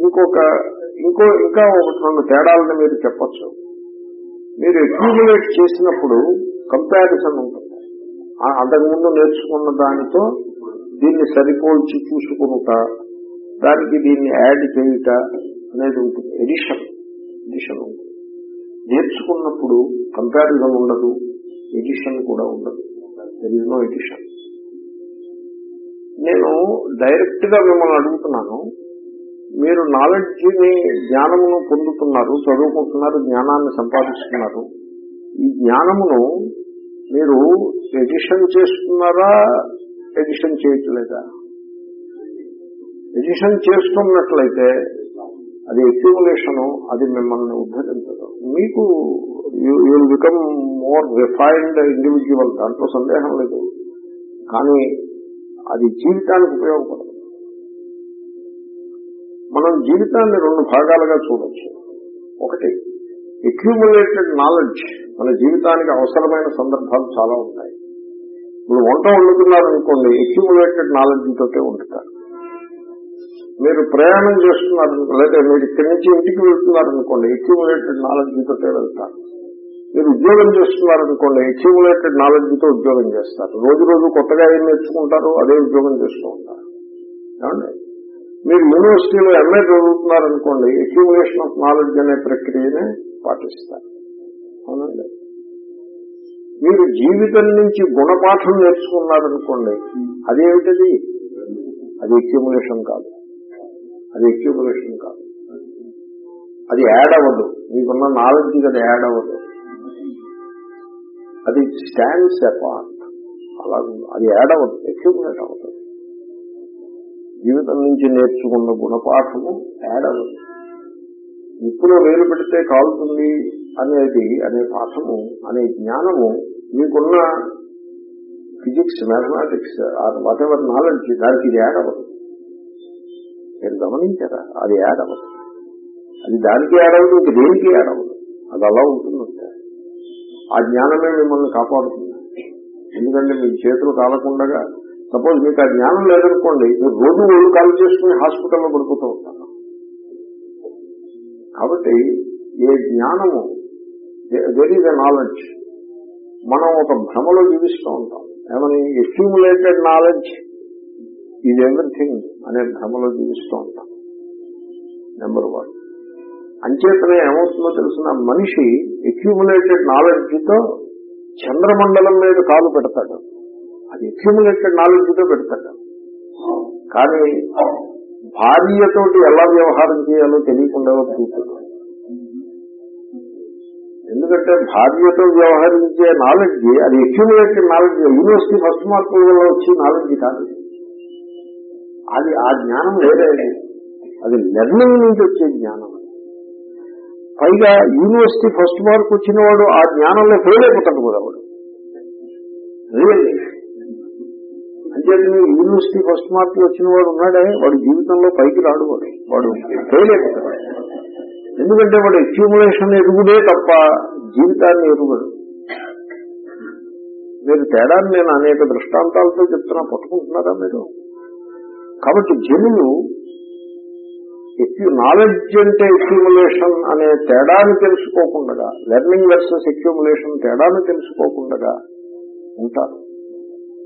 ఇంకొక ఇంకో ఇంకా ఒకటి రెండు తేడాలను మీరు చెప్పచ్చు. మీరు అక్యూములేట్ చేసినప్పుడు కంపారిజన్ ఉంటుంది. ఆ- అంతకుముందు నేర్చుకున్న దానితో దీన్ని సరిపోల్చి చూసుకునుట దానికి దీన్ని యాడ్ చేయుట అనేది ఉంటుంది. ఎడిషన్ ఎడిషన్ ఉంటుంది. నేర్చుకున్నప్పుడు కంపారిజన్ ఉండదు ఎడిషన్ కూడా ఉండదు. దర్ ఇస్ నో ఎడిషన్ నేను డైరెక్ట్గా మిమ్మల్ని అడుగుతున్నాను మీరు నాలెడ్జిని జ్ఞానమును పొందుతున్నారు చదువుకుంటున్నారు జ్ఞానాన్ని సంపాదిస్తున్నారు. ఈ జ్ఞానమును మీరు ఎడిషన్ చేస్తున్నారా ఎడిషన్ చేయట్లేదా? ఎడిషన్ చేస్తున్నట్లయితే అది అక్యుములేషన్ అది మిమ్మల్ని ఉద్ధరించదు. మీకు you become more refined individual దాంట్లో సందేహం లేదు. కానీ అది జీవితానికి ఉపయోగపడదు. మనం జీవితాన్ని రెండు భాగాలుగా చూడొచ్చు. ఒకటి అక్యూములేటెడ్ నాలెడ్జ్ మన జీవితానికి అవసరమైన సందర్భాలు చాలా ఉంటాయి. ఇప్పుడు వంట వండుతున్నారనుకోండి అక్యూములేటెడ్ నాలెడ్జ్ తోటే వండుతారు. మీరు ప్రయాణం చేస్తున్నారు లేదా మీరు ఇక్కడి నుంచి ఇంటికి వెళ్తున్నారనుకోండి అక్యూములేటెడ్ నాలెడ్జ్ తోటే వెళ్తారు. మీరు ఉద్యోగం చేస్తున్నారనుకోండి అక్యూములేటెడ్ నాలెడ్జ్తో ఉద్యోగం చేస్తారు. రోజు రోజు కొత్తగా ఏం నేర్చుకుంటారో అదే ఉద్యోగం చేస్తూ ఉంటారు. ఏమండి? మీరు యూనివర్సిటీలో ఎంఏ చదువుతున్నారనుకోండి అక్యూములేషన్ ఆఫ్ నాలెడ్జ్ అనే ప్రక్రియనే పాటిస్తారు. అవునండి. మీరు జీవితం నుంచి గుణపాఠం నేర్చుకున్నారనుకోండి అదేమిటది? అది అక్యూములేషన్ కాదు. అది అక్యూములేషన్ కాదు. అది యాడ్ అవ్వదు. మీకున్న నాలెడ్జ్ అది యాడ్ అవ్వదు. అది స్టాండ్స్ అపార్ట్ అలా అది యాడ్ అవ్వదు. అక్యూములేట్ అవుతుంది జీవితం నుంచి నేర్చుకున్న గుణపాఠము యాడ్ ఇప్పుడు వేలు పెడితే కాలుతుంది అనేది అనే పాఠము అనే జ్ఞానము మీకున్న physics mathematics whatever knowledge దానికి ఇది యాడ్ అవ్వదు. మీరు గమనించారా? అది యాడ్ అవ్వదు. అది దానికి యాడ్ అవ్వదు ఇంక దేనికి యాడ్ అవ్వదు? అది అలా ఉంటుందంటే ఆ జ్ఞానమే మిమ్మల్ని కాపాడుతుంది. ఎందుకంటే మీ చేతులు కాలకుండగా సపోజ్ మీకు ఆ జ్ఞానం లేదనుకోండి మీరు రోజు ఒళ్ళు కాల్ చేసుకుని హాస్పిటల్లో పడిపోతూ ఉంటారు. కాబట్టి ఏ జ్ఞానము దెర్ ఈజ్ ఎ నాలెడ్జ్ మనం ఒక భ్రమలో జీవిస్తూ ఉంటాం. ఏమని? ఎక్యూములేటెడ్ నాలెడ్జ్ ఈజ్ ఎవ్రీథింగ్ అనే భ్రమలో జీవిస్తూ ఉంటాం. నెంబర్ వన్ అంచేతనే ఏమవుతుందో తెలిసిన మనిషి ఎక్యూములేటెడ్ నాలెడ్జ్తో చంద్రమండలం మీద కాలు పెడతాడు. అది అక్యుములేటెడ్ నాలెడ్జ్తో పెడతాడు కానీ భార్యతోటి ఎలా వ్యవహారం చేయాలో తెలియకుండా చూస్తున్నాడు ఎందుకంటే భార్యతో వ్యవహరించే నాలెడ్జ్ అది accumulated knowledge university first mark వచ్చే నాలెడ్జ్ కాదు. అది ఆ జ్ఞానం వేరే. అది లెర్నింగ్ నుంచి వచ్చే జ్ఞానం. పైగా యూనివర్సిటీ ఫస్ట్ మార్క్ వచ్చిన వాడు ఆ జ్ఞానంలో ఫెయిల్ అయిపోతాడు కూడా వాడు. రియల్లీ. అంచేది యూనివర్సిటీ ఫస్ట్ మార్క్ వచ్చిన వాడు ఉన్నాడే వాడు జీవితంలో పైకి రాడు వాడు. వాడు ఎందుకంటే వాడు అక్యూములేషన్ ఎరుగుడే తప్ప జీవితాన్ని ఎరుగడు. మీరు తేడాన్ని నేను అనేక దృష్టాంతాలతో చెప్తున్నా పట్టుకుంటున్నారా మీరు? కాబట్టి జనులు నాలెడ్జ్ అంటే అక్యూములేషన్ అనే తేడాన్ని తెలుసుకోకుండా లెర్నింగ్ వర్సెస్ అక్యూములేషన్ తేడాన్ని తెలుసుకోకుండా ఉంటారు.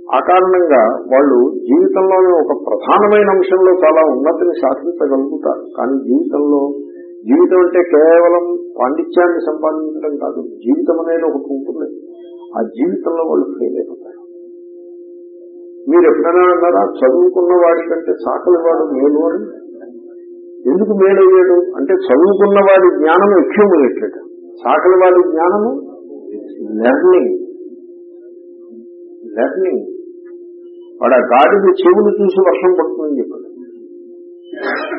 ఆ కారణంగా వాళ్ళు జీవితంలోని ఒక ప్రధానమైన అంశంలో చాలా ఉన్నతిని సాధించగలుగుతారు కానీ జీవితంలో జీవితం అంటే కేవలం పాండిత్యాన్ని సంపాదించడం కాదు జీవితం అనేది ఒకటి ఉంటుంది. ఆ జీవితంలో వాళ్ళు ఫెయిల్ అయిపోతారు మీరు ఎప్పుడైనా అన్నారా చదువుకున్న వాడికంటే సాకలి వాడు మేలు అని? ఎందుకు మేలయ్యాడు అంటే చదువుకున్న వాడి జ్ఞానం ఎక్యూములేటెడ్ సాకలి వాడి జ్ఞానము? లెర్నింగ్ లెర్నింగ్ వాడు ఆ గాడిని చెవులు చూసి వర్షం పడుతుందని చెప్పాడు.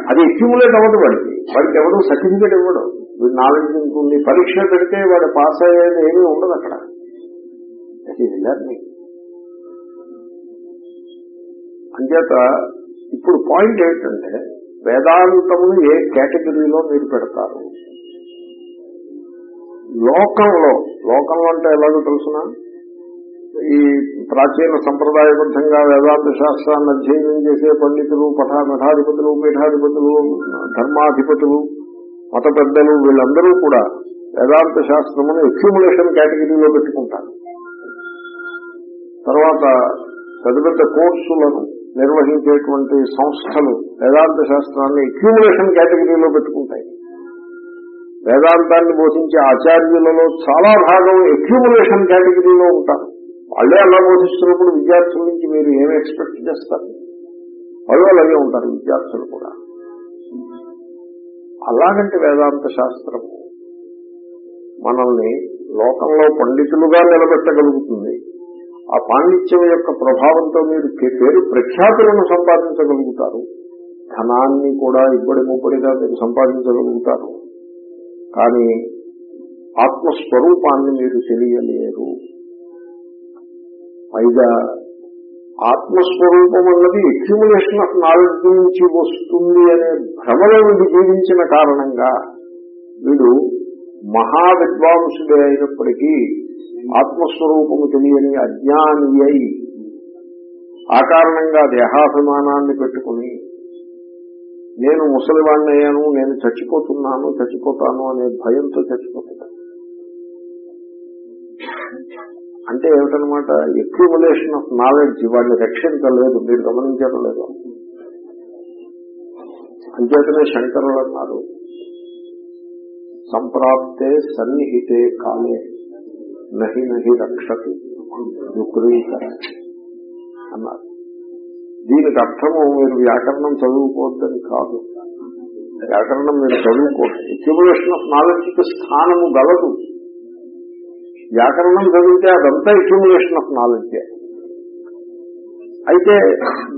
అది ఎక్యూములేట్ అవ్వదు వాడికి. వాడికి ఎవరు సర్టిఫికేట్ ఇవ్వడం. వీడు నాలెడ్జ్ ఉంటుంది పరీక్ష పెడితే వాడు పాస్ అయ్యేది ఏమీ ఉండదు అక్కడ. దట్ ఈజ్ లెర్నింగ్ అంచేత ఇప్పుడు పాయింట్ ఏంటంటే వేదాంతమును ఏ కేటగిరీలో మీరు పెడతారు? లోకంలో. లోకంలో అంటే ఎలాగో తెలుసిన? ఈ ప్రాచీన సంప్రదాయబద్ధంగా వేదాంత శాస్త్రాన్ని అధ్యయనం చేసే పండితులు పఠా మఠాధిపతులు పీఠాధిపతులు ధర్మాధిపతులు మత పెద్దలు వీళ్ళందరూ కూడా వేదాంత శాస్త్రమును ఎక్యుములేషన్ కేటగిరీలో పెట్టుకుంటారు. తర్వాత పెద్ద పెద్ద కోర్సులను నిర్వహించేటువంటి సంస్థలు వేదాంత శాస్త్రాన్ని ఎక్యుములేషన్ కేటగిరీలో పెట్టుకుంటాయి. వేదాంతాన్ని బోధించే ఆచార్యులలో చాలా భాగం ఎక్యుములేషన్ కేటగిరీలో ఉంటారు. వాళ్ళే అలా బోధిస్తున్నప్పుడు విద్యార్థుల నుంచి మీరు ఏమి ఎక్స్పెక్ట్ చేస్తారు? వాళ్ళు అలాగే ఉంటారు విద్యార్థులు కూడా. అలాగంటే వేదాంత శాస్త్రము మనల్ని లోకంలో పండితులుగా నిలబెట్టగలుగుతుంది. ఆ పాండిత్యం యొక్క ప్రభావంతో మీరు పేరు ప్రఖ్యాతులను సంపాదించగలుగుతారు. ధనాన్ని కూడా ఇబ్బడి ముబ్బడిగా మీరు సంపాదించగలుగుతారు. కానీ ఆత్మస్వరూపాన్ని మీరు తెలియలేరు. పైగా ఆత్మస్వరూపం అన్నది అక్యుములేషన్ ఆఫ్ నాలెడ్జ్ నుంచి వస్తుంది అనే భ్రమలో వీడు జీవించిన కారణంగా వీడు మహా విద్వాంసుడే అయినప్పటికీ ఆత్మస్వరూపము తెలియని అజ్ఞాని అయి ఆ కారణంగా దేహాభిమానాన్ని పెట్టుకుని నేను ముసలివాణ్ణి అయ్యాను నేను చచ్చిపోతున్నాను చచ్చిపోతాను అనే భయంతో చచ్చిపోతున్నాను అంటే ఏమిటనమాట? ఎక్యుములేషన్ ఆఫ్ నాలెడ్జ్ వాడిని రక్షించలేదు మీరు గమనించడం లేదు. అంచేతనే శంకరులు అన్నారు సంప్రాప్తే సన్నిహితే కాలే నహి నహి రక్షతి అన్నారు. దీనికి అర్థము మీరు వ్యాకరణం చదువుకోవద్దని కాదు. వ్యాకరణం మీరు చదువుకోవచ్చు ఎక్యుములేషన్ ఆఫ్ నాలెడ్జ్కి స్థానము గలదు. వ్యాకరణం చదివితే అదంతా ఎక్యుములేషన్ ఆఫ్ నాలెడ్జే అయితే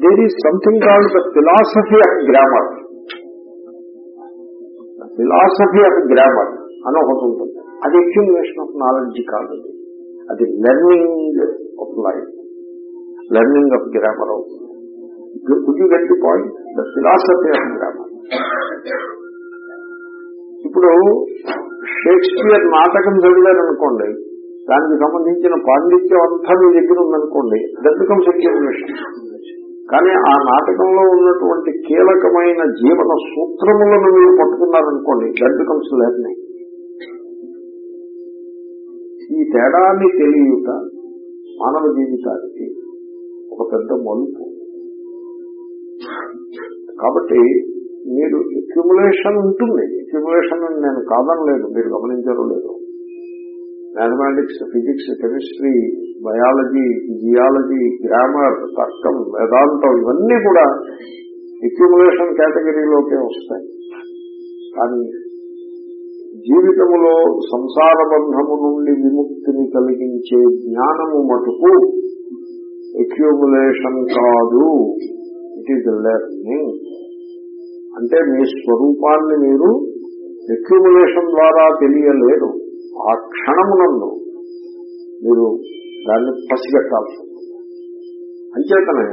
there is something called the philosophy of grammar philosophy of grammar అని ఒకటి ఉంటుంది. అది ఎక్యుములేషన్ ఆఫ్ నాలెడ్జ్ కాదు అది. Learning of life learning of grammar అవుతుంది could you get the point the philosophy of grammar ఇప్పుడు షేక్స్పియర్ నాటకం చదివారనుకోండి దానికి సంబంధించిన పాండిత్యం అంతా మీ దగ్గర ఉందనుకోండి దట్ బికమ్స్ కానీ ఆ నాటకంలో ఉన్నటువంటి కీలకమైన జీవన సూత్రములను మీరు పట్టుకున్నారనుకోండి దట్ బికమ్స్ లెర్నింగ్ ఈ తేడాన్ని తెలియట మానవ జీవితానికి ఒక పెద్ద మలుపు. కాబట్టి మీరు అక్యుములేషన్ ఉంటుంది. అక్యుములేషన్ అని నేను కాదనలేదు మీరు గమనించడం లేదు. Mathematics physics chemistry biology geology grammar తర్కం వేదాంతం ఇవన్నీ కూడా ఎక్యుములేషన్ కేటగిరీలోకే వస్తాయి. కానీ జీవితములో సంసార బంధము నుండి విముక్తిని కలిగించే జ్ఞానము మటుకు ఎక్యుములేషన్ కాదు. ఇట్ ఈజ్ లెర్నింగ్ అంటే మీ స్వరూపాన్ని మీరు ఎక్యుములేషన్ ద్వారా తెలియలేరు. ఆ క్షణమునందు మీరు దాన్ని పసిగట్టాల్సి ఉంటుంది అంచేతనే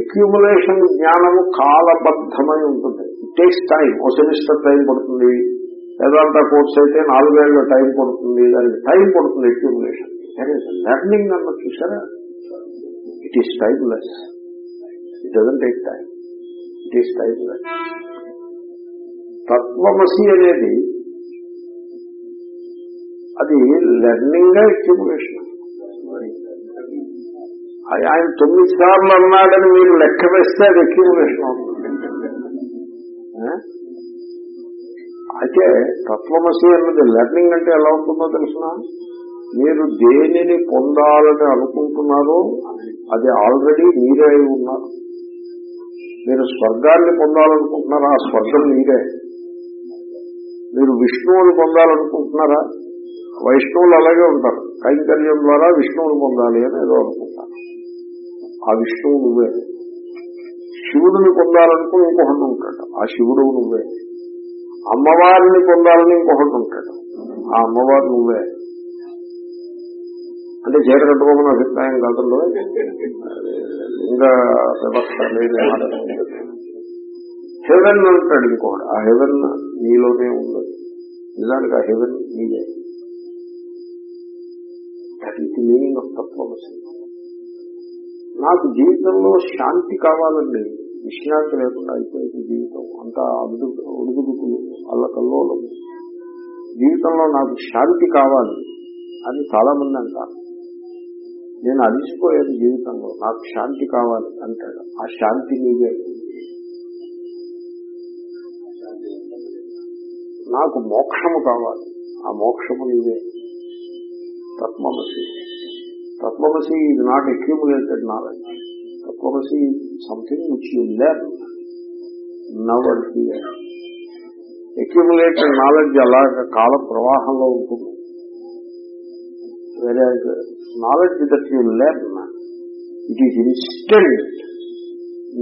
అక్యుములేషన్ జ్ఞానము కాలబద్ధమై ఉంటుంది. ఇట్ టేక్స్ టైం ఓ సెమిస్టర్ టైం పడుతుంది. వేదాంత కోర్స్ అయితే నాలుగేళ్ళ టైం పడుతుంది. దానికి టైం పడుతుంది అక్యుములేషన్ లెర్నింగ్ అన్న చూసారా? It is timeless it doesn't take time it is timeless తత్వమసి అనేది అది లెర్నింగ్ అక్యుములేషన్ ఆయన తొమ్మిది సార్లు అన్నాడని మీరు లెక్క వేస్తే అది అక్యుములేషన్ అవుతుంది. అయితే తత్వమసి అన్నది లెర్నింగ్ అంటే ఎలా ఉంటుందో తెలిసిన? మీరు దేనిని పొందాలని అనుకుంటున్నారో అది ఆల్రెడీ మీరే అయి ఉన్నారు. మీరు స్వర్గాన్ని పొందాలనుకుంటున్నారా? ఆ స్వర్గం మీరే. మీరు విష్ణువుని పొందాలనుకుంటున్నారా? వైష్ణవులు అలాగే ఉంటారు. కైంకర్యం ద్వారా విష్ణువుని పొందాలి అని ఏదో అనుకుంటారు. ఆ విష్ణువు నువ్వే. శివుడిని పొందాలనుకుని ఇంకొకటి ఉంటాడు. ఆ శివుడు నువ్వే. అమ్మవారిని పొందాలని ఇంకొకటి ఉంటాడు. ఆ అమ్మవారు నువ్వే. అంటే చీర కట్టుకోమని అభిప్రాయం కాదంలో ఇంకా వ్యవస్థ హెవెన్ అంటాడు ఇంకోటి ఆ హెవెన్ నీలోనే ఉంది. నిజానికి ఆ హెవెన్ నీదే. దట్ మీనింగ్ ఆఫ్ తత్వమసి నాకు జీవితంలో శాంతి కావాలండి విశ్రాంతి లేకుండా అయిపోయింది జీవితం. అంతా అడుగు ఉడుగుడుకులు అల్లకల్లోలం. జీవితంలో నాకు శాంతి కావాలి అని చాలా మంది అంటారు. నేను అలిసిపోయాను జీవితంలో. నాకు శాంతి కావాలి అంటాడు. ఆ శాంతి నీవే నాకు మోక్షము కావాలి. ఆ మోక్షము నీవే తత్వమసి తత్వమసి ఇది నాట్ అక్యూములేటెడ్ నాలెడ్జ్ తత్వమసి something which you learn now and here accumulated knowledge అలాగ కాల ప్రవాహంలో ఉంటుంది. వేరే knowledge that you learn it is instant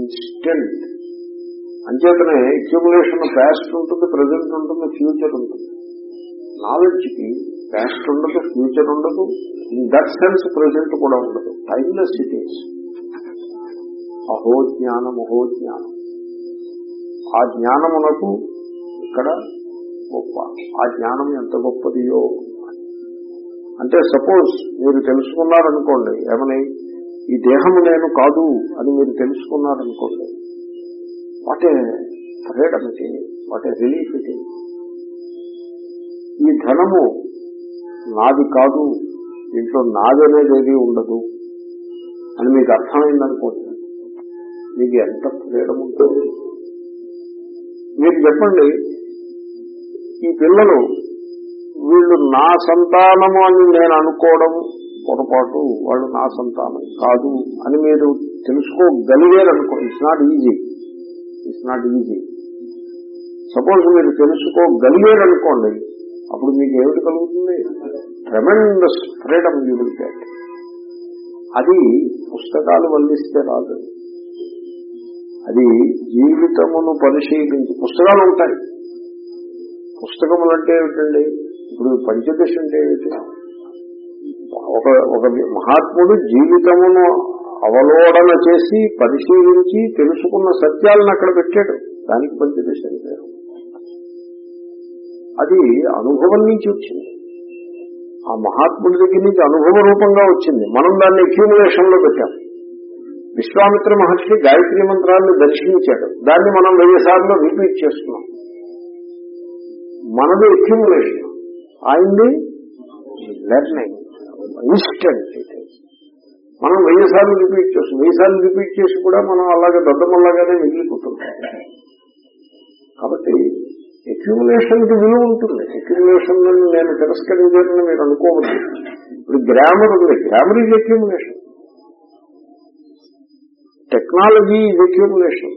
instant అంచేతనే అక్యూములేషన్ పాస్ట్ ఉంటుంది ప్రజెంట్ ఉంటుంది ఫ్యూచర్ ఉంటుంది. నాలెడ్జ్కి పాస్ట్ ఉండదు ఫ్యూచర్ ఉండదు ఇన్ దట్ సెన్స్ ప్రజెంట్ కూడా ఉండదు. టైమ్లెస్ ఇట్ ఈస్ అహో జ్ఞానం అహో జ్ఞానం ఆ జ్ఞానమునకు ఇక్కడ గొప్ప. ఆ జ్ఞానం ఎంత గొప్పదియో. అంటే సపోజ్ మీరు తెలుసుకున్నారనుకోండి ఏమని? ఈ దేహము నేను కాదు అని మీరు తెలుసుకున్నారనుకోండి. What a freedom it what a relief it ఈ ధనము నాది కాదు దీంట్లో నాది అనేది ఏది ఉండదు అని మీకు అర్థమైందనుకోండి మీకు ఎంత ఫ్రీడమ్ ఉంటుంది మీరు చెప్పండి ఈ పిల్లలు వీళ్ళు నా సంతానము అని నేను అనుకోవడం పొరపాటు వాళ్ళు నా సంతానం కాదు అని మీరు తెలుసుకోగలిగారనుకో it's not easy it's not easy suppose మీరు తెలుసుకోగలిగారనుకోండి అప్పుడు మీకు ఏమిటి కలుగుతుంది? Tremendous freedom you will get అది పుస్తకాలు వల్లిస్తే రాదు. అది జీవితమును పరిశీలించి పుస్తకాలు ఉంటాయి. పుస్తకములు అంటే ఏమిటండి? ఇప్పుడు పంచదశ అంటే ఏమిటి? ఒక ఒక మహాత్ముడు జీవితమును అవలోడన చేసి పరిశీలించి తెలుసుకున్న సత్యాలను అక్కడ పెట్టాడు. దానికి పంచదశ అని పేరు. అది అనుభవం నుంచి వచ్చింది. ఆ మహాత్ముడి దగ్గర నుంచి అనుభవ రూపంగా వచ్చింది. మనం దాన్ని అక్యూములేషన్లో పెట్టాం. విశ్వామిత్ర మహర్షి గాయత్రి మంత్రాన్ని దర్శించాడు. దాన్ని మనం వెయ్యి సార్లు రిపీట్ చేస్తున్నాం. మనది అక్యూములేషన్ ఆయన్ని లెర్నింగ్ ఇన్స్టెంట్ మనం వెయ్యి సార్లు రిపీట్ చేస్తాం వెయ్యి సార్లు రిపీట్ చేసి కూడా మనం అలాగే దద్దమల్లాగానే మిగిలిపోతుంటాం కాబట్టి అక్యూములేషన్కి విలువ ఉంటుంది. అక్యూములేషన్ నేను తిరస్కరించానని మీరు అనుకోవద్దు. ఇప్పుడు గ్రామర్ ఉంది. Grammar is accumulation technology is accumulation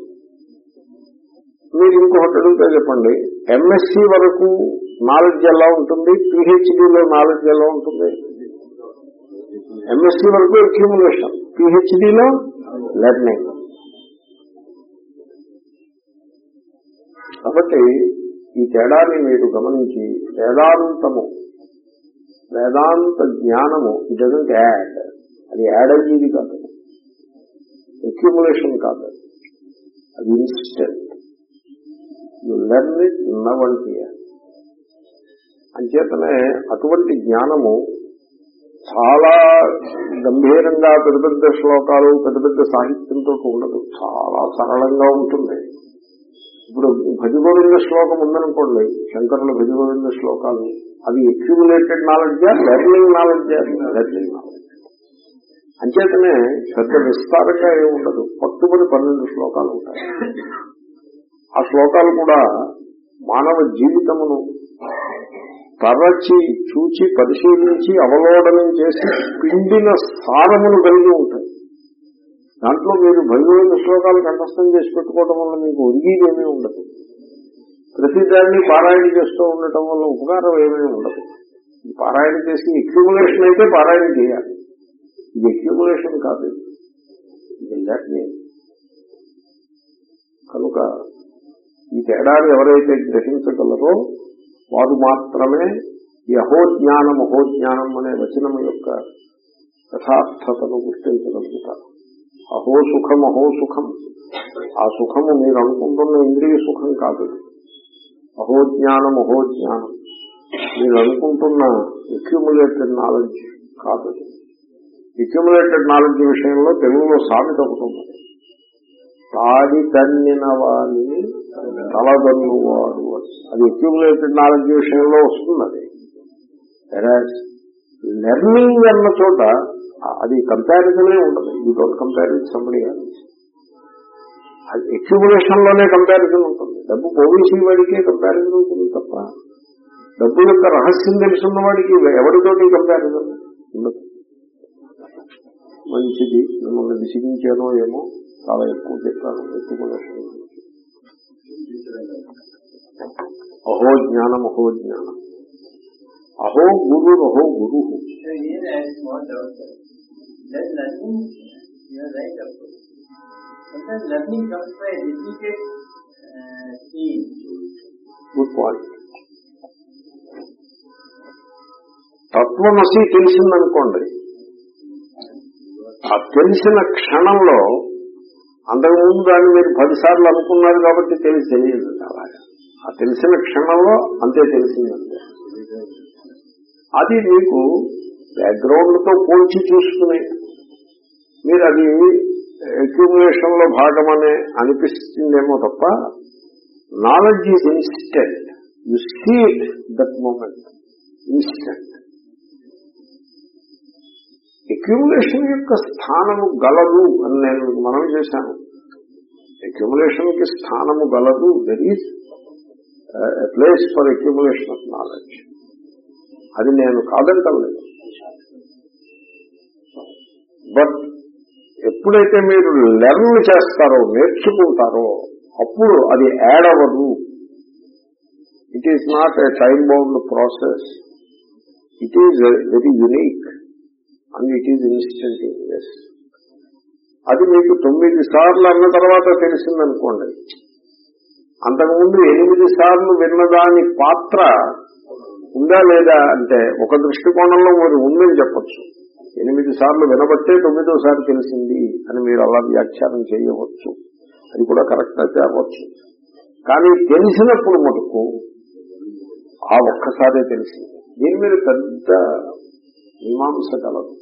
మీరు ఇంకొకటి అడుగుతా చెప్పండి. ఎంఎస్సి వరకు నాలెడ్జ్ ఎలా ఉంటుంది? పిహెచ్డిలో నాలెడ్జ్ ఎలా ఉంటుంది? ఎంఎస్సి వరకు అక్యూములేషన్ పిహెచ్డిలో లెర్నింగ్ కాబట్టి ఈ తేడాన్ని మీరు గమనించి వేదాంతము వేదాంత జ్ఞానము ఇట్ డజంట్ యాడ్ అది యాడ్ అయ్యేది కాదు. అక్యూములేషన్ కాదు. అది instant you learn it now అంచేతనే అటువంటి జ్ఞానము చాలా గంభీరంగా పెద్ద పెద్ద శ్లోకాలు పెద్ద పెద్ద సాహిత్యంతో ఉండదు చాలా సరళంగా ఉంటుంది. ఇప్పుడు భజగోవింద శ్లోకం ఉందనుకోండి శంకరుల భజగోవింద శ్లోకాలు అది అక్యూములేటెడ్ నాలెడ్జా లెర్నింగ్ నాలెడ్జా లెర్నింగ్ నాలెడ్జ్ అంచేతనే పెద్ద విస్తారంగా ఏమి ఉండదు పట్టుబడి పన్నెండు శ్లోకాలు ఉంటాయి. ఆ శ్లోకాలు కూడా మానవ జీవితమును తరచి చూచి పరిశీలించి అవలోడనం చేసి పిండిన సారమును కలిగి ఉంటాయి. దాంట్లో మీరు భయమైన శ్లోకాలు కంఠస్థం చేసి పెట్టుకోవడం వల్ల మీకు ఒరిగిదేమీ ఉండదు. ప్రతిదాన్ని పారాయణ చేస్తూ ఉండటం వల్ల ఉపకారం ఏమీ ఉండదు. పారాయణ చేసి ఎక్యుములేషన్ అయితే పారాయణ చేయాలి. ఇది ఎక్యుములేషన్ కాదు. ఇది కనుక ఈ తేడాన్ని ఎవరైతే గ్రహించగలరో వారు మాత్రమే ఈ అహోజ్ఞానం అహోజ్ఞానం అనే వచనం యొక్క యథార్థతను గుర్తించగలుగుతారు. అహో సుఖం అహో సుఖం. ఆ సుఖము మీరు అనుకుంటున్న ఇంద్రియ సుఖం కాదు. అహో జ్ఞానం అహో జ్ఞానం. మీరు అనుకుంటున్న అక్యూములేటెడ్ నాలెడ్జ్ కాదు. అక్యుములేటెడ్ నాలెడ్జ్ విషయంలో తెలుగులో సామెత ఒకటి తాడి తన్నిన వాణిని తలదన్నువాడు అని. అది అక్యుములేటెడ్ నాలెడ్జ్ విషయంలో వస్తుంది అది. లెర్నింగ్ అన్న చోట అది కంపారిజనే ఉండదు you don't compare with somebody అది లోనే కంపారిజన్ ఉంటుంది. డబ్బు పోలీసు వాడికే కంపారిజన్ ఉంటుంది తప్ప డబ్బు యొక్క రహస్యం తెలుసున్న వాడికి ఎవరితోటి కంపారిజన్ ఉండదు. మంచిది మిమ్మల్ని విసిగించానో ఏమో చాలా ఎక్కువ చెప్పాను అక్యుములేషన్ అహో జ్ఞానం అహో జ్ఞానం. అహో గురు అహో గురు. Then learning, you are right of course. Sometimes learning comes by repeated uh, seeing. Good point. తత్వమసి తెలిసిందనుకోండి ఆ తెలిసిన క్షణంలో అంతకుముందు దాన్ని మీరు పదిసార్లు అనుకున్నారు కాబట్టి తెలిసి తెలియదు అలాగా ఆ తెలిసిన క్షణంలో అంతే తెలిసిందంటే అది మీకు బ్యాక్గ్రౌండ్తో పోల్చి చూసుకుని మీరు అది అక్యుములేషన్లో భాగమనే అనిపిస్తుందేమో తప్ప knowledge is instant you see that moment instant accumulation యొక్క స్థానము గలదు అని నేను మనం చేశాను. అక్యుములేషన్కి స్థానము గలదు. There is place for accumulation of knowledge అది నేను కాదంటలేదు. బట్ ఎప్పుడైతే మీరు లెర్న్ చేస్తారో నేర్చుకుంటారో అప్పుడు అది యాడ్ అవ్వదు. It is not a time bound process it is very unique and it is instantaneous అది మీకు తొమ్మిది సార్లు అన్న తర్వాత తెలిసిందనుకోండి. అంతకుముందు ఎనిమిది సార్లు విన్నదాని పాత్ర ఉందా లేదా అంటే ఒక దృష్టికోణంలో మీరు ఉందని చెప్పొచ్చు. ఎనిమిది సార్లు వినబట్టే తొమ్మిదోసారి తెలిసింది అని మీరు అలా వ్యాఖ్యానం చేయవచ్చు. అది కూడా కరెక్ట్ అయితే అవ్వచ్చు. కానీ తెలిసినప్పుడు మటుకు ఆ ఒక్కసారే తెలిసింది. దీని మీద పెద్ద మీమాంస కలదు.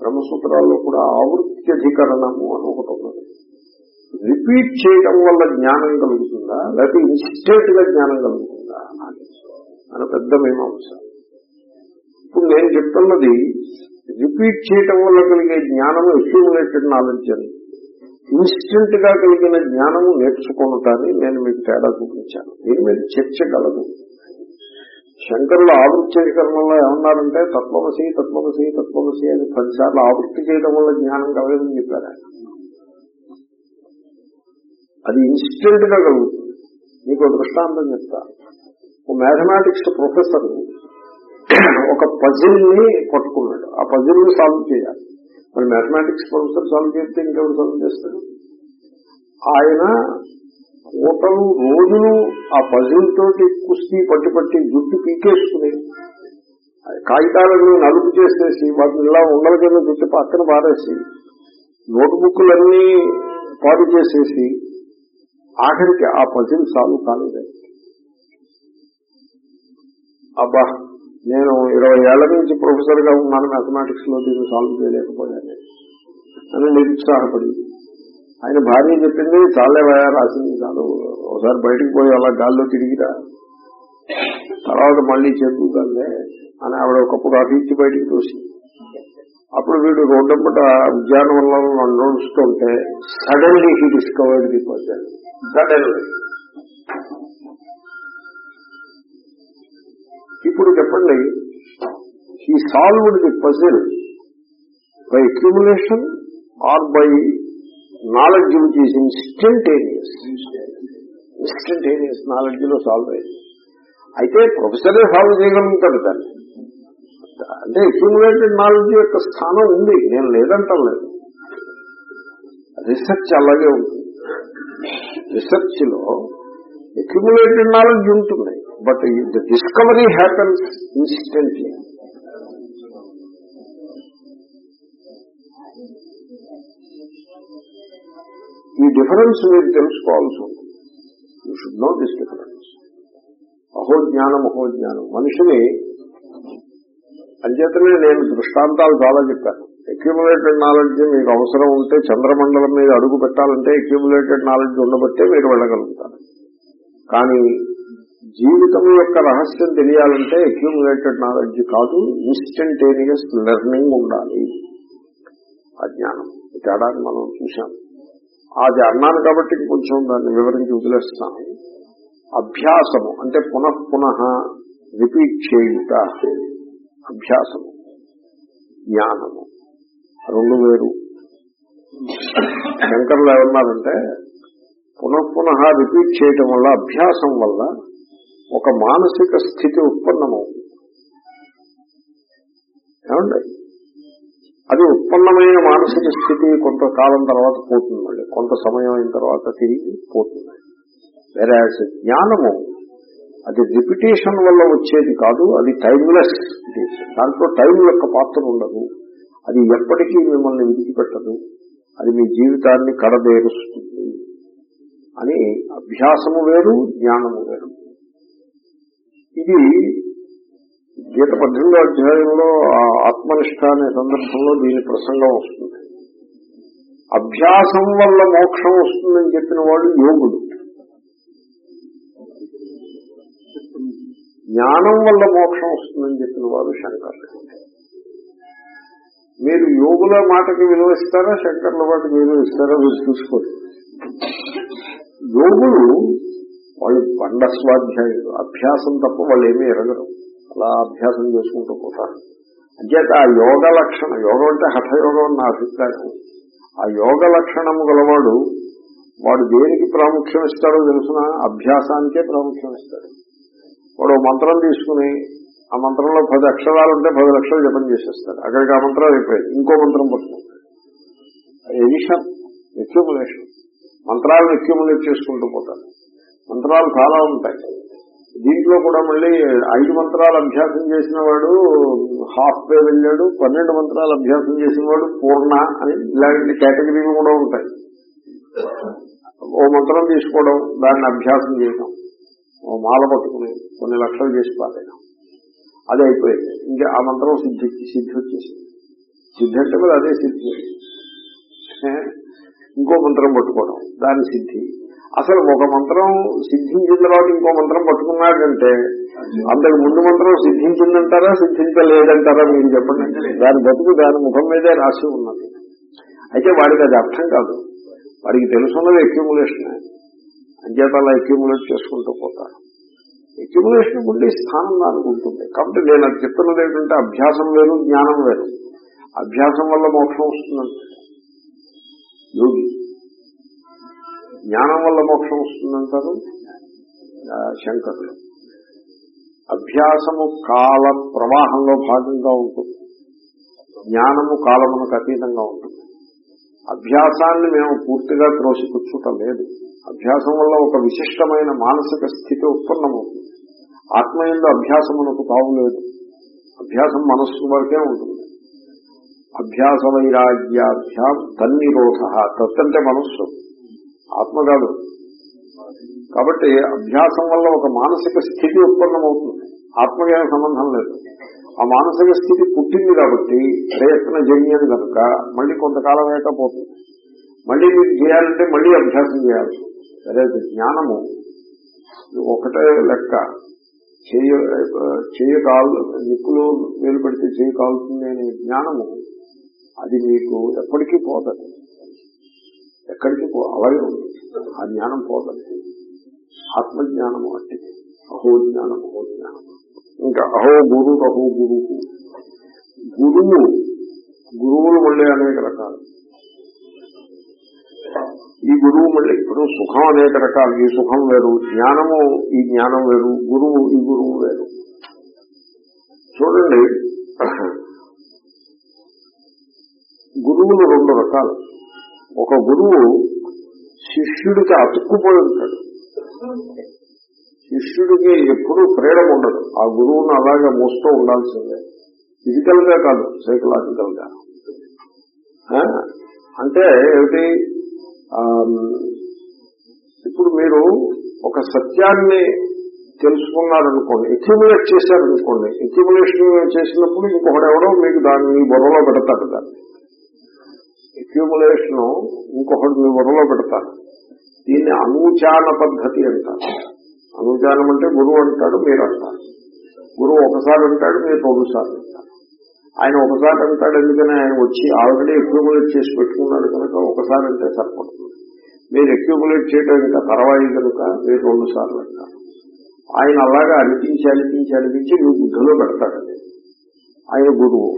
బ్రహ్మసూత్రాల్లో కూడా ఆవృత్యధికరణము అని ఒకటి ఉన్నది. రిపీట్ చేయడం వల్ల జ్ఞానం కలుగుతుందా? లేకపోతే ఇన్స్టేట్గా జ్ఞానం కలుగుతుందా? అని పెద్ద మీమాంస. ఇప్పుడు నేను చెప్తున్నది రిపీట్ చేయటం వల్ల కలిగే జ్ఞానము అక్యూములేటెడ్ నాలెడ్జ్ అని. ఇన్స్టెంట్గా కలిగిన జ్ఞానము నేర్చుకుంటానని నేను మీకు తేడా చూపించాను. దీని మీద చర్చ కలదు. శంకరులు ఆవృత్యీకరణలో ఏమన్నారంటే తత్వమసి తత్వమసి తత్వమసి అని పదిసార్లు ఆవృత్తి చేయడం వల్ల జ్ఞానం కలగదని చెప్పారు ఆయన. అది ఇన్స్టెంట్గా కలుగుతుంది. మీకు దృష్టాంతం చెప్తా ఓ మ్యాథమెటిక్స్ ప్రొఫెసర్ ఒక పజిల్ని పట్టుకున్నాడు ఆ పజిల్ని సాల్వ్ చేయాలి. మరి మ్యాథమెటిక్స్ ప్రొఫెసర్ సాల్వ్ చేస్తే ఇంకెవరు సాల్వ్ చేస్తారు? ఆయన కోటలు రోజులు ఆ పజిల్ తోటి కుస్తీ పట్టి పట్టి జుట్టు పీకేసుకుని కాగితాలను నలుపు చేసేసి వాటిని ఇలా ఉండల కింద జుట్టు పక్కన పారేసి నోట్బుక్లన్నీ పాడు చేసేసి ఆఖరికి ఆ పజిల్ సాల్వ్ కాలేదు. అబ్బా! నేను ఇరవై ఏళ్ళ నుంచి ప్రొఫెసర్గా ఉన్నాను మ్యాథమెటిక్స్లో దీన్ని సాల్వ్ చేయలేకపోయాను. అని నిరుత్సాహపడింది ఆయన భార్య చెప్పింది చాలే వయా రాసింది చాలు ఒకసారి బయటకు పోయి అలా గాల్లో తిరిగిరా. తర్వాత మళ్ళీ చెప్పుకుందే అని ఆవిడ ఒకప్పుడు అటు ఇచ్చి బయటికి చూసి అప్పుడు వీడు రోడ్డప్పట ఉద్యానవనంలో నడుస్తుంటే suddenly he discovered the person suddenly ఇప్పుడు చెప్పండి he solved the puzzle by accumulation or by knowledge which is instantaneous instantaneous నాలెడ్జ్లో solve అయింది అయితే ప్రొఫెసరే సాల్వ్ చేయగలుగుతాడు దాన్ని? అంటే అక్యుములేటెడ్ నాలెడ్జ్ యొక్క స్థానం ఉంది నేను లేదంటాం లేదు. రీసెర్చ్ అలాగే ఉంటుంది. రీసెర్చ్లో అక్యుములేటెడ్ నాలెడ్జ్ ఉంటుంది. But the discovery happens instantly ఈ డిఫరెన్స్ మీరు తెలుసుకోవాల్సి ఉంటుంది you should know this difference అహో జ్ఞానం అహో జ్ఞానం మనిషిని అంచేతనే నేను దృష్టాంతాలు చాలా చెప్పాను. అక్యూములేటెడ్ నాలెడ్జ్ మీకు అవసరం ఉంటే చంద్రమండలం మీద అడుగు పెట్టాలంటే అక్యూములేటెడ్ నాలెడ్జ్ ఉండబట్టే మీరు వెళ్ళగలుగుతారు. కానీ జీవితం యొక్క రహస్యం తెలియాలంటే అక్యూములేటెడ్ నాలెడ్జ్ కాదు ఇన్స్టంటేనియస్ లెర్నింగ్ ఉండాలి. ఆ జ్ఞానం. తేడాన్ని మనం చూసాం అది అన్నాను కాబట్టి కొంచెం దాన్ని వివరించి వదిలేస్తాను అభ్యాసము అంటే పునః పునః రిపీట్ చేయుట. అభ్యాసము జ్ఞానము. రెండు వేరు. శంకర్లు ఏమన్నారంటే పునః పునః రిపీట్ చేయటం వల్ల అభ్యాసం వల్ల ఒక మానసిక స్థితి ఉత్పన్నమవుతుంది ఏమండి? అది ఉత్పన్నమైన మానసిక స్థితి కొంతకాలం తర్వాత పోతుంది మళ్ళీ. కొంత సమయం అయిన తర్వాత తిరిగి పోతుంది. వేరే జ్ఞానము అది రిపిటేషన్ వల్ల వచ్చేది కాదు అది టైమ్లెస్ దాంట్లో టైం యొక్క పాత్ర ఉండదు. అది ఎప్పటికీ మిమ్మల్ని విడిచిపెట్టదు. అది మీ జీవితాన్ని కడదేరుస్తుంది అని అభ్యాసము వేరు జ్ఞానము వేరు. ఇది గీత పద్దెనిమిదో అధ్యాయంలో ఆ ఆత్మనిష్ట అనే సందర్భంలో దీని ప్రసంగం వస్తుంది. అభ్యాసం వల్ల మోక్షం వస్తుందని చెప్పిన వాడు యోగుడు జ్ఞానం వల్ల మోక్షం వస్తుందని చెప్పిన వాడు శంకర్లు. మీరు యోగుల మాటకి విలువ ఇస్తారా శంకర్ల మాటకి విలువ ఇస్తారా? మీరు చూసుకోండి. యోగులు వాళ్ళు బండ స్వాధ్యాయులు అభ్యాసం తప్ప వాళ్ళు ఏమీ ఎరగరు. అలా అభ్యాసం చేసుకుంటూ పోతారు. అంచేత ఆ యోగ లక్షణం యోగం అంటే హఠయోగం అని నా అభిప్రాయం. ఆ యోగ లక్షణము గలవాడు వాడు దేనికి ప్రాముఖ్యం ఇస్తాడో తెలిసిన? అభ్యాసానికే ప్రాముఖ్యం ఇస్తాడు. వాడు మంత్రం తీసుకుని ఆ మంత్రంలో పది అక్షరాలు ఉంటే పది లక్షలు జపం చేసేస్తాడు. అక్కడికి ఆ మంత్రం అయిపోయింది. ఇంకో మంత్రం పట్టుకుంటాడు. ఎడిషన్ ఎక్యూములేషన్ మంత్రాలను ఎక్యూములేట్ చేసుకుంటూ పోతాడు. మంత్రాలు చాలా ఉంటాయి. దీంట్లో కూడా మళ్ళీ ఐదు మంత్రాలు అభ్యాసం చేసిన వాడు హాఫ్ పే వెళ్ళాడు పన్నెండు మంత్రాలు అభ్యాసం చేసిన వాడు పూర్ణ అని ఇలాంటి కేటగిరీలు కూడా ఉంటాయి. ఓ మంత్రం తీసుకోవడం దాన్ని అభ్యాసం చేయడం ఓ మాల పట్టుకుని కొన్ని లక్షలు చేసి పారేయడం అది అయిపోయింది. ఇంకా ఆ మంత్రం సిద్ధి సిద్ధి వచ్చేసింది. సిద్ధి అంటే అదే సిద్ధి. ఇంకో మంత్రం పట్టుకోవడం దాని సిద్ధి. అసలు ఒక మంత్రం సిద్ధించిన తర్వాత ఇంకో మంత్రం పట్టుకున్నాడంటే అంతకు ముందు మంత్రం సిద్ధించిందంటారా సిద్ధించలేదంటారా మీరు చెప్పండి. దాని బతుకు దాని ముఖం మీదే రాసి ఉన్నది. అయితే వాడికి అది అర్థం కాదు. వాడికి తెలుసున్నది అక్యూములేషన్ అంచేత అలా అక్యూములేట్ చేసుకుంటూ పోతారు అక్యూములేషన్ ఉండి స్థానం దానికి ఉంటుంది. కాబట్టి నేను అది చెప్తున్నది ఏంటంటే అభ్యాసం వేరు జ్ఞానం వేరు. అభ్యాసం వల్ల మోక్షం వస్తుందంటే యోగి జ్ఞానం వల్ల మోక్షం వస్తుందంటారు? శంకరులు. అభ్యాసము కాల ప్రవాహంలో భాగంగా ఉంటుంది. జ్ఞానము కాలమునకు అతీతంగా ఉంటుంది. అభ్యాసాన్ని మేము పూర్తిగా త్రోసిపుచ్చుట లేదు. అభ్యాసం వల్ల ఒక విశిష్టమైన మానసిక స్థితి ఉత్పన్నమవుతుంది. ఆత్మయంలో అభ్యాసమునకు కావులేదు అభ్యాసం మనస్సు వరకే ఉంటుంది. అభ్యాస వైరాగ్యాభ్యాం తన్నిరోధ తత్తంటే మనస్సు. ఆత్మ కాదు కాబట్టి అభ్యాసం వల్ల ఒక మానసిక స్థితి ఉత్పన్నమవుతుంది. ఆత్మజ్ఞాన సంబంధం లేదు. ఆ మానసిక స్థితి పుట్టింది కాబట్టి ప్రయత్న జన్యం కనుక మళ్ళీ కొంతకాలం అయ్యాక పోతుంది. మళ్ళీ మీరు చేయాలంటే మళ్ళీ అభ్యాసం చేయాల్సి సరే జ్ఞానము. ఒకటే లెక్క. చేయ చేయ కాలు నిప్పులు వేలు పెడితే చేయి కాలుతుంది అనే జ్ఞానము. అది మీకు ఎప్పటికీ పోతుంది. ఎక్కడికి పో అలాగే ఉంది ఆ జ్ఞానం పోదండి ఆత్మజ్ఞానము అంటే అహో జ్ఞానం అహో జ్ఞానం. ఇంకా అహో గురు అహో గురువు గురువు గురువులు మళ్ళీ అనేక రకాలు. ఈ గురువు మళ్ళీ ఇప్పుడు సుఖం అనేక రకాలు. ఈ సుఖం వేరు జ్ఞానము ఈ జ్ఞానం వేరు గురువు ఈ గురువు వేరు. చూడండి. గురువులు రెండు రకాలు. ఒక గురువు శిష్యుడికి అతుక్కుపోయి ఉంటాడు. శిష్యుడికి ఎప్పుడూ ఫ్రీడమ్ ఉండదు. ఆ గురువును అలాగే మోస్తూ ఉండాల్సిందే. ఫిజికల్గా కాదు సైకలాజికల్గా. అంటే ఏమిటి? ఇప్పుడు మీరు ఒక సత్యాన్ని తెలుసుకున్నారనుకోండి ఎక్యుములేట్ చేశారనుకోండి ఎక్యుములేషన్ చేసినప్పుడు ఇంకొకడెవడో మీకు దాన్ని మీ బుర్రలో పెడతాడు దాన్ని. అక్యుములేషన్ ఇంకొకటి మీ బుర్రలో పెడతారు దీన్ని అనూచాన పద్ధతి అంటారు. అనూచానం అంటే గురువు అంటాడు మీరు అంటారు. గురువు ఒకసారి అంటాడు మీరు రెండుసార్లు అంటారు. ఆయన ఒకసారి అంటాడు ఎందుకని ఆయన వచ్చి ఆల్రెడీ అక్యుములేట్ చేసి పెట్టుకున్నాడు కనుక ఒకసారి అంటే సరిపడుతుంది. మీరు అక్యుములేట్ చేయడం ఇంకా తర్వాయి కనుక మీరు రెండు సార్లు అంటారు. ఆయన అలాగా అనిపించి అనిపించి అనిపించి మీ బుద్ధిలో పెడతాడు. ఆయన గురువు.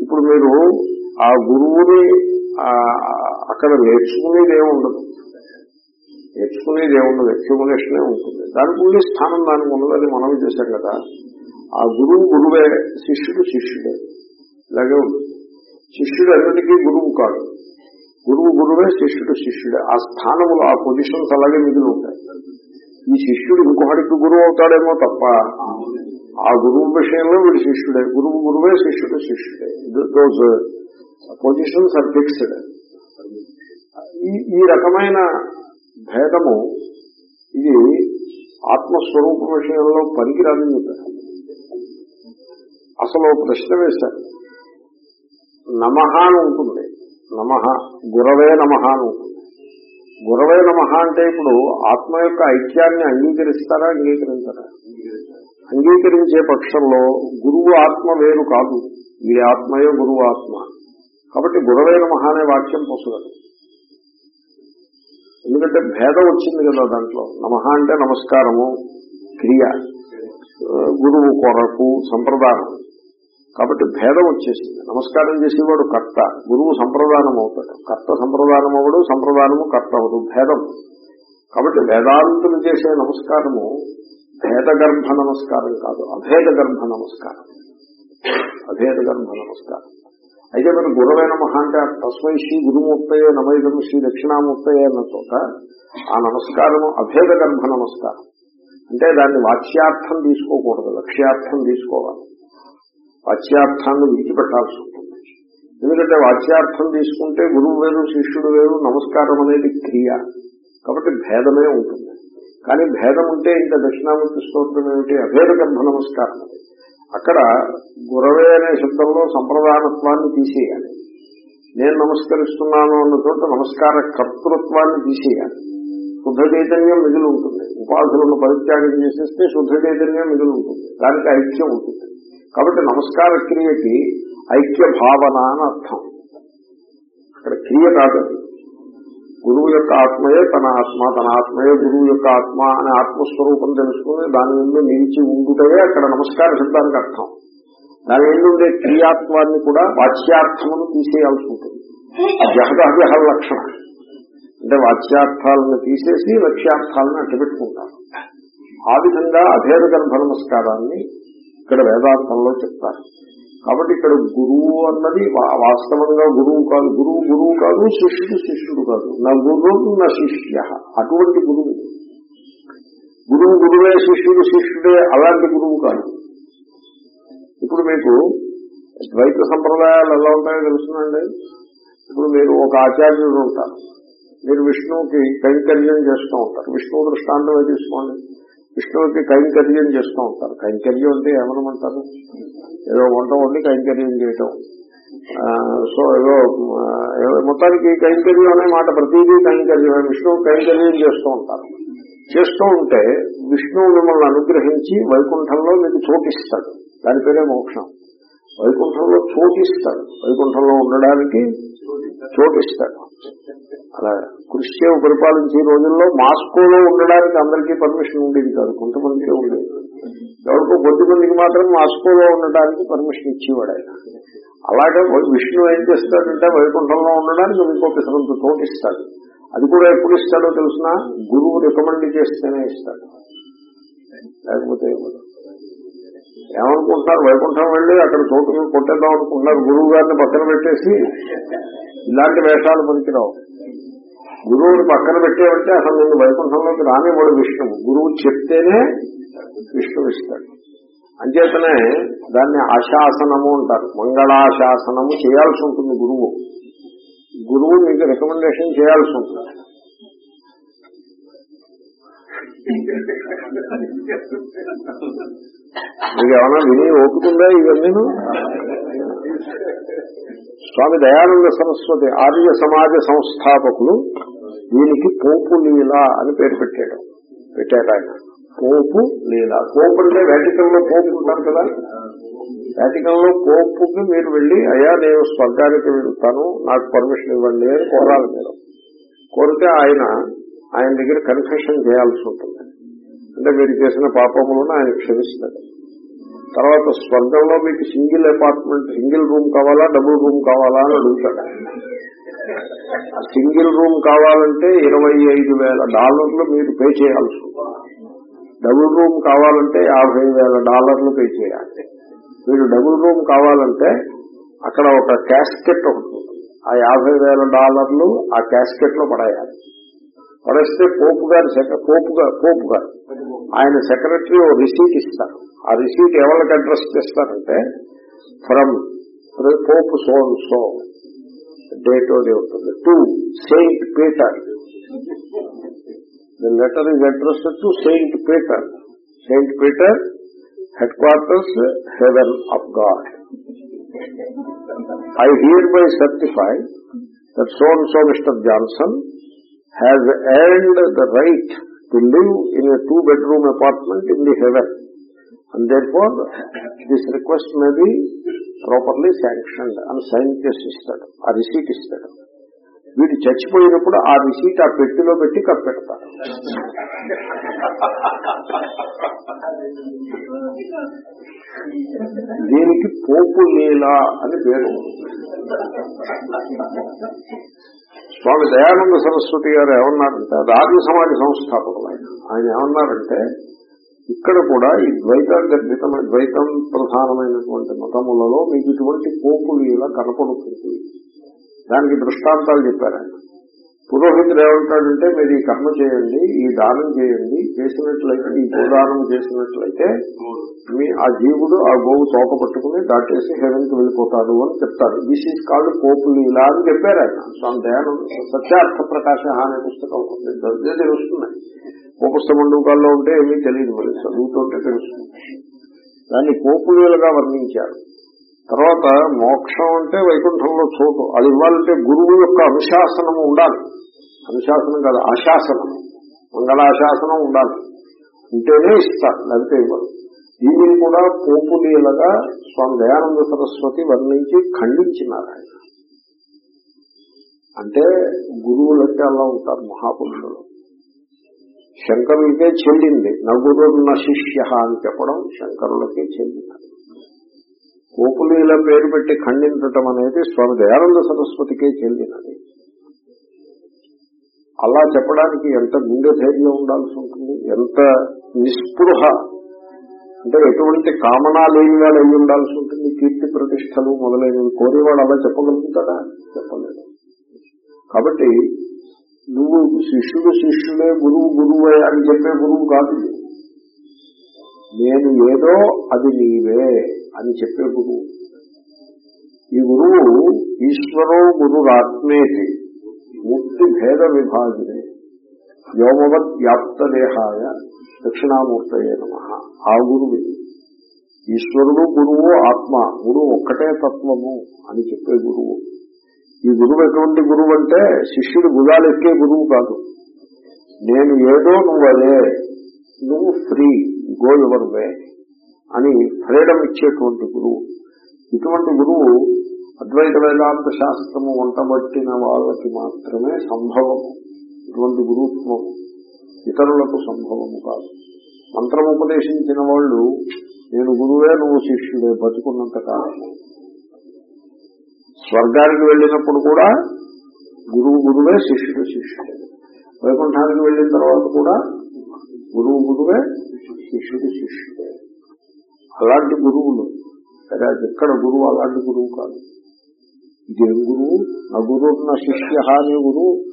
ఇప్పుడు మీరు ఆ గురువుని అక్కడ నేర్చుకునేది ఉండదు. నేర్చుకునేది ఏముండదు అక్యుములేషనే ఉంటుంది. దానికి ఉండే స్థానం దానికి ఉన్నదని మనం చేశాం కదా. ఆ గురువు గురువే. శిష్యుడు శిష్యుడే. ఇలాగే ఉంటుంది. శిష్యుడు అన్నిటికీ గురువు కాదు. గురువు గురువే శిష్యుడు శిష్యుడే. ఆ స్థానములు ఆ పొజిషన్స్ అలాగే మిగిలి ఉంటాయి. ఈ శిష్యుడు ఇంకొకటికి గురువు అవుతాడేమో తప్ప ఆ గురువు విషయంలో వీడు శిష్యుడే. గురువు గురువే శిష్యుడు శిష్యుడే. దోస్ పొజిషన్స్ ఆర్ ఫిక్స్డ్ ఈ ఈ రకమైన భేదము ఇది ఆత్మస్వరూప విషయంలో పనికిరాదని చెప్పారు అసలు ప్రశ్న వేశారు. నమ అని ఉంటుంది. నమ గురవే నమ అని ఉంటుంది. గురవే నమ అంటే ఇప్పుడు ఆత్మ యొక్క ఐక్యాన్ని అంగీకరిస్తారా అంగీకరించారా? అంగీకరించే పక్షంలో గురువు ఆత్మ వేరు కాదు. వీడి ఆత్మయే గురువు ఆత్మ. కాబట్టి గురవే నమః అనే వాక్యం పొసగదు ఎందుకంటే భేదం వచ్చింది కదా దాంట్లో. నమః అంటే నమస్కారము క్రియ గురువు కొరకు సంప్రదానం. కాబట్టి భేదం వచ్చేసింది. నమస్కారం చేసేవాడు కర్త గురువు సంప్రదానం అవుతాడు కర్త సంప్రదానం అవడు సంప్రదానము కర్త అవడు భేదం. కాబట్టి వేదాంతులు చేసే నమస్కారము భేద గర్భ నమస్కారం కాదు అభేద గర్భ నమస్కారం. అభేద గర్భ నమస్కారం. అయితే మరి గురవే నమ అంటే తస్మై శ్రీ గురుమూర్తయే నమైదం శ్రీ దక్షిణామూర్తయే అన్న చోట ఆ నమస్కారము అభేద గర్భ నమస్కారం. అంటే దాన్ని వాచ్యార్థం తీసుకోకూడదు లక్ష్యార్థం తీసుకోవాలి. వాచ్యార్థాన్ని విడిచిపెట్టాల్సి ఉంటుంది. ఎందుకంటే వాచ్యార్థం తీసుకుంటే గురువు వేరు శిష్యుడు వేరు నమస్కారం అనేది క్రియ. కాబట్టి భేదమే ఉంటుంది. కానీ భేదం ఉంటే ఇంకా దక్షిణామూర్తి స్తోత్రం ఏమిటి? అభేద గర్భ నమస్కారం. అక్కడ గురవే అనే శబ్దంలో సంప్రదానత్వాన్ని తీసేయాలి. నేను నమస్కరిస్తున్నాను అన్న చోట నమస్కార కర్తృత్వాన్ని తీసేయాలి. శుద్ధ చైతన్యం మిగిలి ఉంటుంది. ఉపాధులను పరిత్యాగం చేసేస్తే శుద్ధ చైతన్యం మిగిలి ఉంటుంది. దానికి ఐక్యం ఉంటుంది. కాబట్టి నమస్కార క్రియకి ఐక్య భావన అని అర్థం. అక్కడ క్రియ కాదు గురువు యొక్క ఆత్మయే తన ఆత్మ తన ఆత్మయే గురువు యొక్క ఆత్మ అనే ఆత్మస్వరూపం తెలుసుకుని దాని ముందు నిలిచి ఉండుటయే అక్కడ నమస్కార శబ్దానికి అర్థం. దాని ముందు క్రియాత్వాన్ని కూడా వాచ్యార్థమును తీసేయాల్సి ఉంటుంది. జహదహజహ లక్షణం. అంటే వాచ్యార్థాలను తీసేసి లక్ష్యార్థాలను అడ్డుపెట్టుకుంటారు. ఆ విధంగా అభేద గర్భ నమస్కారాన్ని ఇక్కడ వేదాంతంలో చెప్తారు. కాబట్టి ఇక్కడ గురువు అన్నది వా- వాస్తవంగా గురువు కాదు గురువు గురువు కాదు శిష్యుడు శిష్యుడు కాదు. నా గురువు నా శిష్య. అటువంటి గురువు. గురువు గురువే శిష్యుడు శిష్యుడే అలాంటి గురువు కాదు. ఇప్పుడు మీకు ద్వైత సంప్రదాయాలు ఎలా ఉంటాయో తెలుసునండి. ఇప్పుడు మీరు ఒక ఆచార్యుడు ఉంటారు. మీరు విష్ణువుకి కైంకర్యం చేస్తూ ఉంటారు. విష్ణువు దృష్టాంతమే తీసుకోండి. విష్ణువుకి కైంకర్యం చేస్తూ ఉంటారు. కైంకర్యం అంటే ఏమనమంటారు? ఏదో వంట వండి కైంకర్యం చేయటం. సో ఏదో ఏదో మొత్తానికి కైంకర్యం అనే మాట ప్రతిదీ కైంకర్యమే విష్ణువు కైంకర్యం చేస్తూ ఉంటారు. చేస్తూ ఉంటే విష్ణువు మిమ్మల్ని అనుగ్రహించి వైకుంఠంలో మీకు చోటిస్తాడు. దాని పేరే మోక్షం. వైకుంఠంలో చోటిస్తాడు. వైకుంఠంలో ఉండడానికి చోటిస్తాడు. అలా కృష్ణ పరిపాలించే రోజుల్లో మాస్కోలో ఉండడానికి అందరికీ పర్మిషన్ ఉండేది కాదు. కొంతమందికే ఉండేది. ఎవరికో కొద్ది మందికి మాత్రం మాస్కోలో ఉండడానికి పర్మిషన్ ఇచ్చేవాడు ఆయన. అలాగే విష్ణు ఏం చేస్తాడంటే వైకుంఠంలో ఉండడానికి ఇంకో పిసరంత తోటిస్తాడు అది కూడా ఎప్పుడు ఇస్తాడో తెలిసిన? గురువు రికమెండ్ చేస్తేనే ఇస్తాడు. లేకపోతే ఏమనుకుంటున్నారు? వైకుంఠం వెళ్ళి అక్కడ చోటు కొట్టేద్దాం అనుకుంటున్నారు. గురువు గారిని పక్కన పెట్టేసి ఇలాంటి వేషాలు పనికిరావు. గురువుని పక్కన పెట్టేవంటే అసలు నేను వైకుంఠంలోకి రానివ్వడు విష్ణువు. గురువు చెప్తేనే విష్ణువు ఇస్తాడు. అంచేతనే దాన్ని ఆశాసనము అంటారు. మంగళాశాసనము చేయాల్సి ఉంటుంది గురువు. గురువు మీకు రికమెండేషన్ చేయాల్సి ఉంటుంది. మీకు ఏమైనా విని ఓపుకుందా ఇవన్నీ? స్వామి దయానంద సరస్వతి ఆర్య సమాజ సంస్థాపకులు దీనికి పోపులీల అని పేరు పెట్టాడు. పెట్టాడు ఆయన. పోపు లేదా పోపు అంటే వేటికల్లో పోపు ఉంటారు కదా? వేటికల్లో పోపుకి మీరు వెళ్ళి అయ్యా నేను స్వర్గానికి వెళ్తాను నాకు పర్మిషన్ ఇవ్వండి అని కోరాలి మీరు. కోరితే ఆయన ఆయన దగ్గర కన్ఫెషన్ చేయాల్సి ఉంటుంది. అంటే మీరు చేసిన పాపములను ఆయన క్షమిస్తాడు. తర్వాత స్వర్గంలో మీకు సింగిల్ అపార్ట్మెంట్ సింగిల్ రూమ్ కావాలా డబుల్ రూమ్ కావాలా అని అడుగుతాడు సింగిల్ రూమ్ కావాలంటే ఇరవై ఐదు వేల డాలర్లు మీరు పే చేయాల్సి ఉంటుంది. డబుల్ రూమ్ కావాలంటే యాభై వేల డాలర్లు పే చేయాలి. మీరు డబుల్ రూమ్ కావాలంటే అక్కడ ఒక క్యాస్కెట్ ఒకటి ఉంటుంది. ఆ యాభై వేల డాలర్లు ఆ క్యాస్కెట్లో పడేయాలి. పడేస్తే పోపు గారు పోపు గారు పోపు గారు. ఆయన సెక్రటరీ ఓ రిసీట్ ఇస్తారు. ఆ రిసీట్ ఎవరికి అడ్రస్ చేస్తారంటే from Pope so so date ఉంటుంది. To Saint Peter. the letter is address to saint Peter saint Peter headquarters heaven of God I hereby certify that so and so mister Johnson has earned the right to live in a two bedroom apartment in the heaven and therefore this request may be properly sanctioned అని sign చేసి ఇస్తాడు ఆ receipt ఇస్తాడు వీడు చచ్చిపోయినప్పుడు ఆ receipt ఆ పెట్టిలో పెట్టి కప్పెడతారు. దీనికి పోపు లీల అని పేరు. స్వామి దయానంద సరస్వతి గారు ఏమన్నారంటే అది ఆర్య సమాజ సంస్థాపకులు ఆయన. ఆయన ఏమన్నారంటే ఇక్కడ కూడా ఈ ద్వైతాగర్భితమైన ద్వైతం ప్రధానమైనటువంటి మతములలో మీకు ఇటువంటి పోపులు ఇలా కనపడుతుంది. దానికి దృష్టాంతాలు చెప్పారు. ఆయన పురోహితుడు ఏమంటాడంటే మీరు ఈ కర్మ చేయండి ఈ దానం చేయండి చేసినట్లయితే ఈ గోదానం చేసినట్లయితే మీ ఆ జీవుడు ఆ గోవు తోక పట్టుకుని దాటేసి హెవెన్ వెళ్ళిపోతాడు అని చెప్తారు. దిస్ ఈజ్ కాల్డ్ పోపులు ఇలా అని చెప్పారు ఆయన. స్వామి దయానంద సత్యార్థ ప్రకాశ అనే పుస్తకం ఉంది. అదే తెలుస్తున్నాయి. కోపస్థ మండూకాల్లో ఉంటే ఏమీ తెలియదు మరి. చదువుతుంటే తెలుస్తుంది. దాన్ని పోపులీలుగా వర్ణించారు. తర్వాత మోక్షం అంటే వైకుంఠంలో చోటు అది ఇవ్వాలంటే గురువు యొక్క అనుశాసనము ఉండాలి. అనుశాసనం కాదు ఆశాసనం. మంగళాశాసనం ఉండాలి. ఉంటేనే ఇస్తారు లేకపోతే ఇవ్వరు. దీనిని కూడా పోపులీలగా స్వామి దయానంద సరస్వతి వర్ణించి ఖండించినారు ఆయన. అంటే గురువులంటే అలా ఉంటారు మహాపురుషులు. శంకరులకే చెల్లింది నగురు నా శిష్య అని చెప్పడం శంకరులకే గోపులు ఇలా పేరు పెట్టి ఖండించటం అనేది స్వామి దయానంద సరస్వతికే చెందినది. అలా చెప్పడానికి ఎంత గుండె ధైర్యం ఉండాల్సి ఉంటుంది ఎంత నిస్పృహ అంటే ఎటువంటి కామనా లేనివాడు అయి ఉండాల్సి ఉంటుంది కీర్తి ప్రతిష్టలు మొదలైనవి కోరేవాడు అలా చెప్పగలుగుతాడా? చెప్పలేదు కాబట్టి నువ్వు శిష్యుడు శిష్యుడే గురువు గురువే అని చెప్పే గురువు కాదు. నేను ఏదో అది నీవే. అని చెప్పే గురువు ఈ గురువు ఈశ్వరో గురురాత్మేతి ముక్తి భేద విభాగినే వ్యోమవత్ వ్యాప్త దేహాయ దక్షిణామూర్తయే నమ. ఆ గురువు. ఈశ్వరుడు గురువు ఆత్మ గురువు ఒక్కటే తత్వము అని చెప్పే గురువు. ఈ గురువు ఎటువంటి గురువు అంటే శిష్యుడు భుజాలు ఎక్కే గురువు కాదు. నేను ఏదో నువ్వు అదే నువ్వు ఫ్రీ గో యువర్ వే. అని ఫ్రీడమ్ ఇచ్చేటువంటి గురువు. ఇటువంటి గురువు అద్వైత వేదాంత శాస్త్రము వంటబట్టిన వాళ్ళకి మాత్రమే సంభవము. ఇటువంటి గురుత్వం ఇతరులకు సంభవము కాదు. మంత్రం ఉపదేశించిన వాళ్ళు నేను గురువే నువ్వు శిష్యుడే బతుకున్నంత కాలము. స్వర్గానికి వెళ్ళినప్పుడు కూడా గురువు గురువే శిష్యుడు శిష్యుడే. వైకుంఠానికి వెళ్ళిన తర్వాత కూడా గురువు గురువే శిష్యుడు శిష్యుడే. అలాంటి గురువులు. సరే ఎక్కడ గురువు అలాంటి గురువు కాదు. ఇదేం గురువు? నా గురువు నా శిష్య అనే గురువు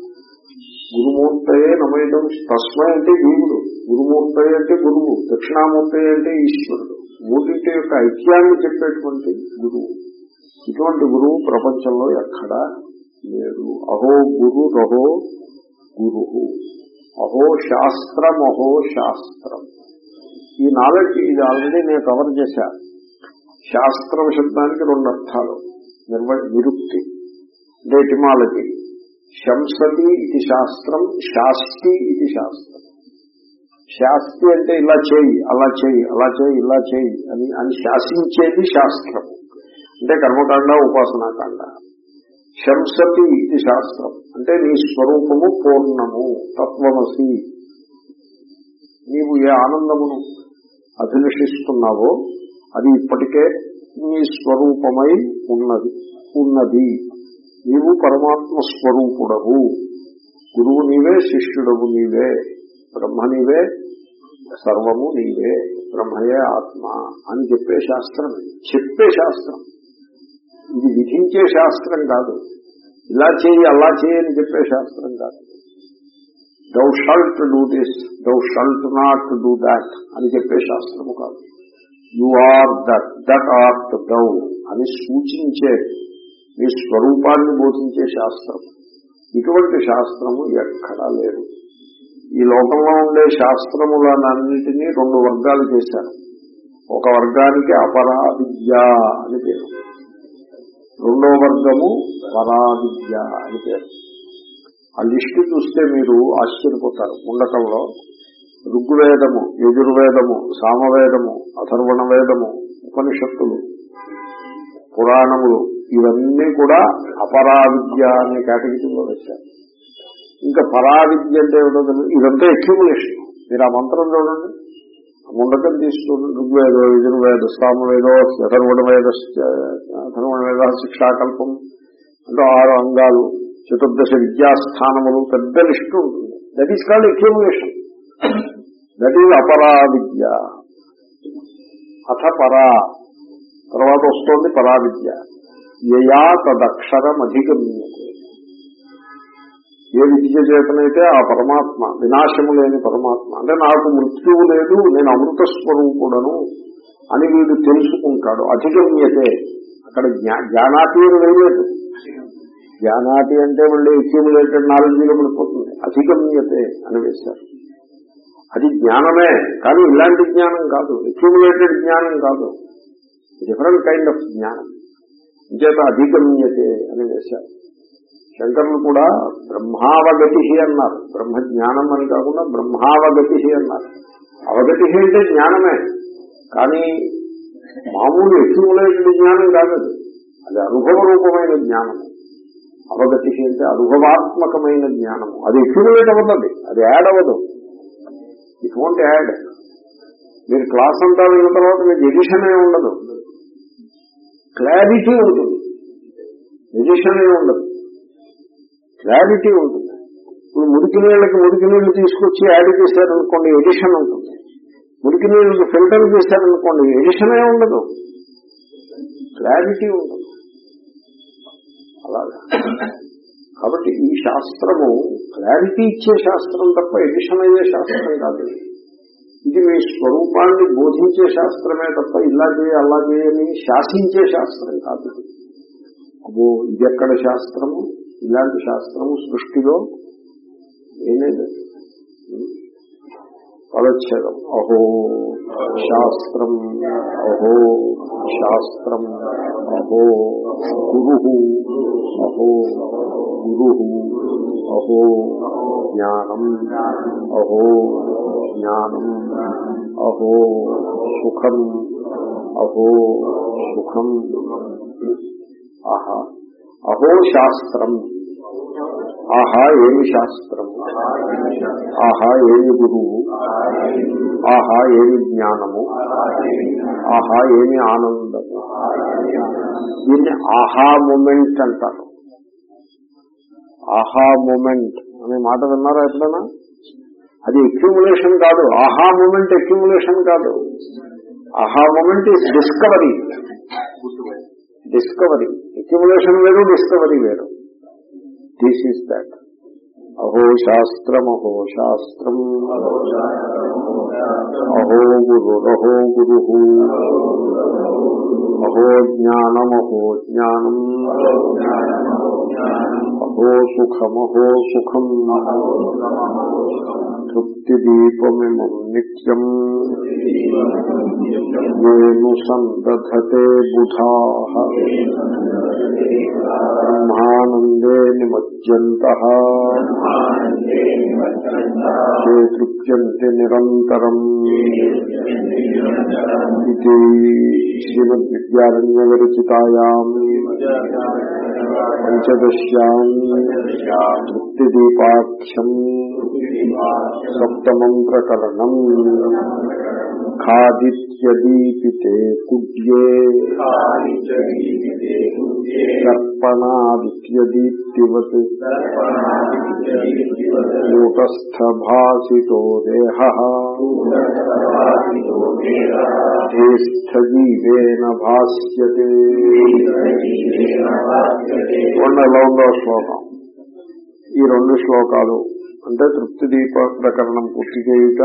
గురుమూర్తయే నమయడం తస్మై అంటే దేవుడు గురుమూర్తయ్య అంటే గురువు. దక్షిణామూర్తయ్య అంటే ఈశ్వరుడు. మూడింటి యొక్క ఐక్యాన్ని చెప్పేటువంటి గురువు. ఇటువంటి గురువు ప్రపంచంలో ఎక్కడా లేడు. అహో గురు రహో గురు. అహో శాస్త్రం అహో శాస్త్రం. ఈ నాలెడ్జ్ ఇది ఆల్రెడీ నేను కవర్ చేశా. శాస్త్రం శబ్దానికి రెండు అర్థాలు. నిర్వ నిరుక్తి అంటే ఎటిమాలజీ. శంసతి ఇది శాస్త్రం శాస్తి ఇది శాస్త్రం. శాస్తి అంటే ఇలా చేయి అలా చేయి అలా చేయి ఇలా చేయి అని అని శాసించేది శాస్త్రం. అంటే కర్మకాండ ఉపాసనాకాండ శంసతి ఇది శాస్త్రం. అంటే నీ స్వరూపము పూర్ణము తత్వమసి. నీవు ఏ ఆనందమును అభిలషిస్తున్నావో అది ఇప్పటికే నీ స్వరూపమై ఉన్నది ఉన్నది. నీవు పరమాత్మ స్వరూపుడవు. గురువు నీవే శిష్యుడవు నీవే బ్రహ్మ నీవే సర్వము నీవే బ్రహ్మయే ఆత్మ అని చెప్పే శాస్త్రం. చెప్పే శాస్త్రం. ఇది విధించే శాస్త్రం కాదు. ఇలా చేయి అలా చేయని చెప్పే శాస్త్రం కాదు. Thou shalt do this thou shalt not do that అని చెప్పే శాస్త్రము కాదు. You are that that art thou అని సూచించే మీ స్వరూపాన్ని బోధించే శాస్త్రం ఇటువంటి శాస్త్రము ఎక్కడా లేదు. ఈ లోకంలో ఉండే శాస్త్రములన్నింటినీ రెండు వర్గాలు చేశారు. ఒక వర్గానికి అపరావిద్య అని పేరు. రెండో వర్గము పరావిద్య అని పేరు. ఆ లిస్టు చూస్తే మీరు ఆశ్చర్యపోతారు. ఉండకంలో ఋగ్వేదము యజుర్వేదము సామవేదము అథర్వణ వేదము ఉపనిషత్తులు పురాణములు ఇవన్నీ కూడా అపరావిద్య అనే కేటగిరీలో వచ్చారు ఇంకా పరావిద్య అంటే ఏమిటో ఇదంతా ఎక్యుములేషన్ మీరు ఆ మంత్రం చూడండి. ఆ ముండకం తీసుకుని ఋగ్వేద యజుర్వేద సామవేదో అథర్వణ వేద అథర్వణ వేద శిక్షాకల్పం. అంటే ఆరు అంగాలు. చతుర్దశ విద్యాస్థానములు పెద్ద లిస్టు ఉంటుంది. That is called accumulation that is అపరా విద్య అథ పరా. తర్వాత వస్తోంది పరా విద్య యయా తదక్షరం అధిగమ్యతే. ఏ విద్య చేతనైతే ఆ పరమాత్మ వినాశము లేని పరమాత్మ అంటే నాకు మృత్యువు లేదు నేను అమృత స్వరూపుడను అని వీడు తెలుసుకుంటాడు. అధిగమ్యతే. అక్కడ జ్ఞా వేయలేదు జ్ఞానాతి అంటే మళ్ళీ అక్యూములేటెడ్ నాలెడ్జ్గా పడిపోతుంది. అధిగమ్యతే అని వేశారు. అది జ్ఞానమే కానీ ఇలాంటి జ్ఞానం కాదు. అక్యూములేటెడ్ జ్ఞానం కాదు. డిఫరెంట్ కైండ్ ఆఫ్ జ్ఞానం. చేత అధిగమ్యతే అని వేశారు. శంకరులు కూడా బ్రహ్మావగతి అన్నారు. బ్రహ్మ జ్ఞానం అని కాకుండా బ్రహ్మావగతి అన్నారు. అవగతి అంటే జ్ఞానమే. కానీ మామూలు అక్యూములేటెడ్ జ్ఞానం కాదు. అది. అది అనుభవ రూపమైన జ్ఞానము. అవగతి అంటే అనుభవాత్మకమైన జ్ఞానము. అది ఎక్యుమిలేట్ అవ్వదు అది యాడ్ అవ్వదు. ఇట్ వాంట్ యాడ్ మీరు క్లాస్ అంతా విన్న తర్వాత మీకు ఎడిషన్ ఏ ఉండదు. క్లారిటీ ఉంటుంది. ఎడిషన్ ఏ ఉండదు. క్లారిటీ ఉంటుంది. ఇప్పుడు మురికి నీళ్ళకి మురికి నీళ్ళు తీసుకొచ్చి యాడ్ చేశారనుకోండి ఎడిషన్ ఉంటుంది. మురికి నీళ్ళకి ఫిల్టర్ చేశారనుకోండి ఎడిషన్ ఏ ఉండదు. క్లారిటీ ఉంటుంది. అలాగా. కాబట్టి ఈ శాస్త్రము క్లారిటీ ఇచ్చే శాస్త్రం తప్ప ఎడిషన్ అయ్యే శాస్త్రం కాదు. ఇది మీ స్వరూపాన్ని బోధించే శాస్త్రమే తప్ప ఇలా చేయ అలా చేయని శాసించే శాస్త్రం కాదు. అబ్బో ఇది ఎక్కడ శాస్త్రము? ఇలాంటి శాస్త్రము సృష్టిలో ఏలేదు పదచ్ఛేదం అహో శాస్త్రం. అహో శాస్త్రం. అహో గురు. అహో గురు. అహో జ్ఞానం. అహో జ్ఞానం. అహో సుఖం. అహో సుఖం. ఆహా. అహో శాస్త్రం. ఆహా ఏమి శాస్త్రం? ఆహా ఏమి గురువు? ఆహా ఏమి జ్ఞానము? ఆహా ఏమి ఆనందము? దీన్ని ఆహా మూమెంట్ అంటారు. ఆహా మూమెంట్ అనే మాట విన్నారా ఎప్పుడైనా? అది అక్యూములేషన్ కాదు. ఆహా మూమెంట్ అక్యూములేషన్ కాదు. ఆహా moment is discovery discovery accumulation వేరు డిస్కవరీ వేరు. దిస్ ఈస్ దాట్ అహో శాస్త్రం అహో శాస్త్రం అహో గురు అహో గురు అహో జ్ఞానం అహో జ్ఞానం అహో సుఖం అహో సుఖం తృప్తిదీపమిమం నిత్యం వేణు సందధతే బుధా బ్రహ్మానందే నిమజ్జంత తే తృప్యంతి నిరంతరం ఇది శ్రీమద్విద్యారణ్య విరచితాయాం సప్తమం ప్రకరణం ఖాదిత్యదీపితే కుడ్యే దర్పణాదిత్యదీప్తివత్ కూటస్థభాసితో దేహ స్థజీవేన భాష్యతే చూడండి ఎలా ఉందో శ్లోకం. ఈ రెండు శ్లోకాలు అంటే తృప్తి దీప ప్రకరణం పూర్తి చేయుట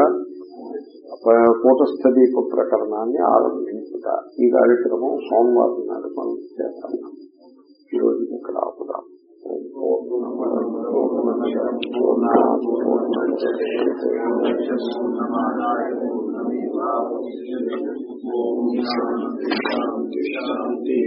కూటస్థ దీప ప్రకరణాన్ని ఆరంభించుట ఈ కార్యక్రమం సోమవారం నాడు మనం చేస్తాం ఈరోజు ఇక్కడ ఆపుదాం శాంతి శాంతి